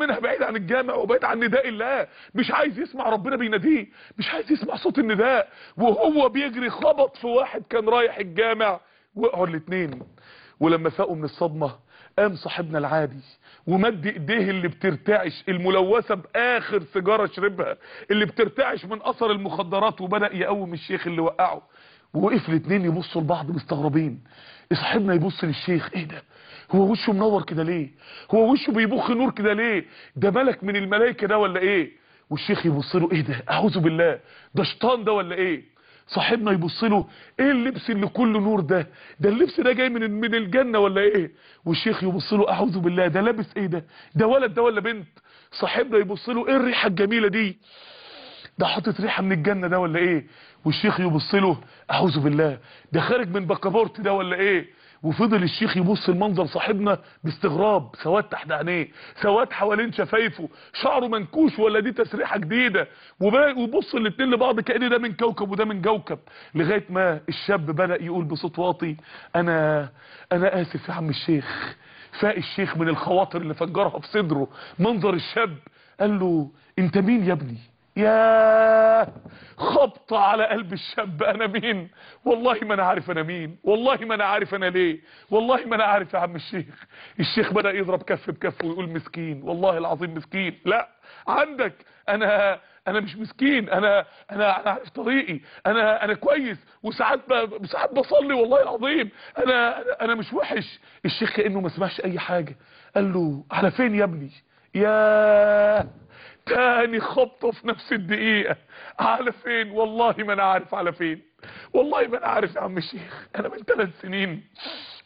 منها بعيد عن الجامع وبعيد عن نداء الله. مش عايز يسمع ربنا بيناديه. مش عايز يسمع صوت النداء. وهو بيجري خبط في واحد كان رايح الجامع. وقعوا الاتنين. ولما فاقوا من الصدمة قام صاحبنا العادي ومد ايديه اللي بترتعش الملوثة بآخر سيجارة شربها اللي بترتعش من أثر المخدرات وبدأ يقوم الشيخ اللي وقعه. ووقف الاتنين يبصوا لبعض مستغربين. صاحبنا يبص للشيخ إيه ده؟ هو وشه منور كده ليه؟ هو وشه بيبخ نور كده ليه؟ ده ملك من الملائكة ده ولا إيه؟ والشيخ يبص له إيه ده؟ أعوذ بالله. ده شيطان ده ولا إيه؟ صاحبنا يبص له إيه اللبس اللي كله نور ده؟ ده اللبس ده جاي من من الجنة ولا إيه؟ والشيخ يبص له أعوذ بالله. ده لابس إيه ده؟ ده ولد ده ولا بنت؟ صاحبنا يبص له إيه الريحة الجميلة دي؟ ده حاطط ريحة من الجنة ده ولا إيه؟ والشيخ يبص له أعوذ بالله. ده خارج من بكابورت ده ولا إيه؟ وفضل الشيخ يبص المنظر صاحبنا باستغراب. سواد تحت عينيه سواد حوالين شفايفه. شعره منكوش ولا دي تسريحة جديدة. وبص الاتنين لبعض كأن ده من كوكب وده من كوكب لغاية ما الشاب بدأ يقول بصوت واطي أنا أنا آسف يا عم الشيخ. فاق الشيخ من الخواطر اللي فجرها في صدره. منظر الشاب قال له أنت مين يا ابني؟ يا خبطة على قلب الشاب أنا مين؟ والله ما أنا عارف أنا مين والله ما أنا عارف أنا ليه والله ما أنا عارف يا عم الشيخ. الشيخ بدأ يضرب كف بكف ويقول مسكين والله العظيم مسكين. لا عندك أنا أنا مش مسكين أنا أنا أنا عارف طريقي أنا أنا كويس وساعات ب... ساعات بصلي والله العظيم. أنا أنا, مش وحش. الشيخ كأنه ما سمعش أي حاجة. قال له على فين يا ابني؟ يا تاني خبطة في نفس الدقيقة. على فين؟ والله ما أنا عارف على فين. والله ما أنا عارف يا عم الشيخ أنا من ثلاث سنين.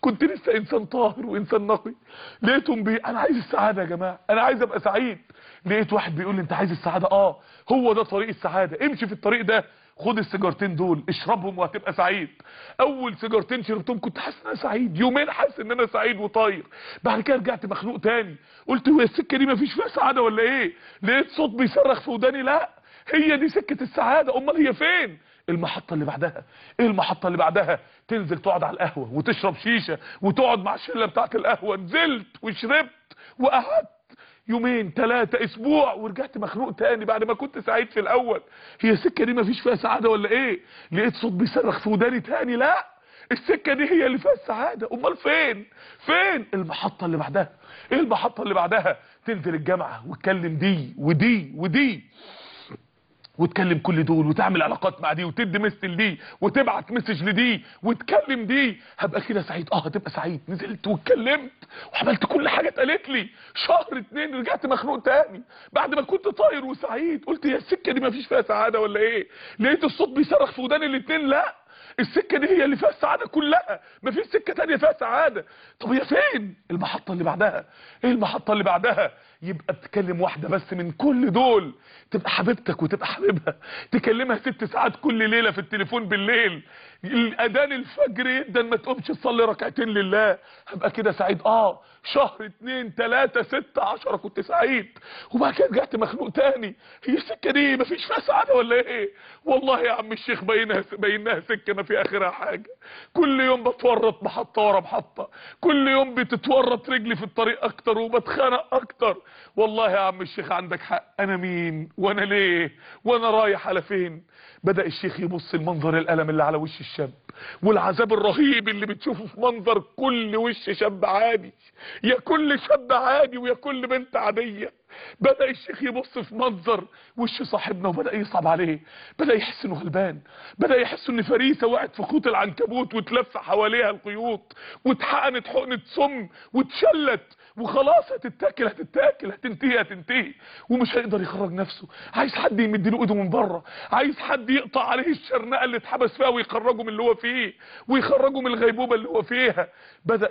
كنت لسه إنسان طاهر وإنسان نقي. لقيتهم بي أنا عايز السعادة يا جماعة. أنا عايز أبقى سعيد. لقيت واحد بيقول لي أنت عايز السعادة؟ آه. هو ده طريق السعادة. امشي في الطريق ده. خد السيجارتين دول اشربهم وهتبقى سعيد. أول سيجارتين شربتهم كنت حاسس إن أنا سعيد. يومين حاسس إن أنا سعيد وطاير. بعد كده رجعت مخنوق تاني. قلت هو السكة دي مفيش فيها سعادة ولا إيه؟ لقيت صوت بيصرخ في وداني لأ هي دي سكة السعادة. أمال هي فين؟ المحطة اللي بعدها إيه المحطة اللي بعدها؟ تنزل تقعد على القهوة وتشرب شيشة وتقعد مع الشلة بتاعت القهوة. نزلت وشربت وقعدت يومين ثلاثة أسبوع ورجعت مخنوق تاني بعد ما كنت سعيد في الأول. هي السكة دي مفيش فيها سعادة ولا إيه؟ لقيت صوت بيصرخ في وداني تاني. لا السكة دي هي اللي فيها السعادة أمال فين؟ فين؟ المحطة اللي بعدها. إيه المحطة اللي بعدها؟ تنزل الجامعة وتكلم دي ودي ودي. وتكلم كل دول وتعمل علاقات مع دي وتدي مثل دي وتبعت مسج لدي وتكلم دي. هبقى كده سعيد. آه هتبقى سعيد. نزلت واتكلمت وعملت كل حاجة اتقالت لي. شهر اتنين رجعت مخنوق تاني. بعد ما كنت طاير وسعيد قلت يا السكه دي مفيش فيها سعادة ولا إيه؟ لقيت الصوت بيصرخ في وداني الاتنين. لا. السكة دي هي اللي فيها السعادة كلها. مفيش سكة تانية فيها سعادة. طب هي فين؟ المحطة اللي بعدها. إيه المحطة اللي بعدها؟ يبقى بتكلم واحدة بس من كل دول. تبقى حبيبتك وتبقى حبيبها. تكلمها ست ساعات كل ليلة في التليفون بالليل. الأذان الفجر يدا ما تقومش تصلي ركعتين لله. هبقى كده سعيد. آه شهر اتنين تلاتة ستة عشرة كنت سعيد. وبعد كده رجعت مخنوق تاني. هي السكة دي مفيش فيها سعادة ولا إيه؟ والله يا عم الشيخ بينها بينها سكة ما في آخرها حاجة. كل يوم بتورط محطه ورا محطه كل يوم بتتورط رجلي في الطريق أكتر وبتخنق أكتر. والله يا عم الشيخ عندك حق. أنا مين؟ وأنا ليه؟ وأنا رايح على فين؟ بدأ الشيخ يبص المنظر الألم اللي على وش الشاب والعذاب الرهيب اللي بتشوفه في منظر كل وش شاب عادي يا كل شاب عادي ويا كل بنت عادية. بدأ الشيخ يبص في منظر وش صاحبنا وبدأ يصعب عليه. بدأ يحس إنه غلبان. بدأ يحس إن فريسة وقعت في خيوط العنكبوت وتلف حواليها الخيوط واتحقنت حقنة سم واتشلت وخلاص هتتاكل هتتاكل هتنتهي هتنتهي. ومش هيقدر يخرج نفسه. عايز حد يمد له إيده من بره. عايز حد يقطع عليه الشرنقة اللي اتحبس فيها ويخرجه من اللي هو فيه ويخرجه من الغيبوبة اللي هو فيها. بدأ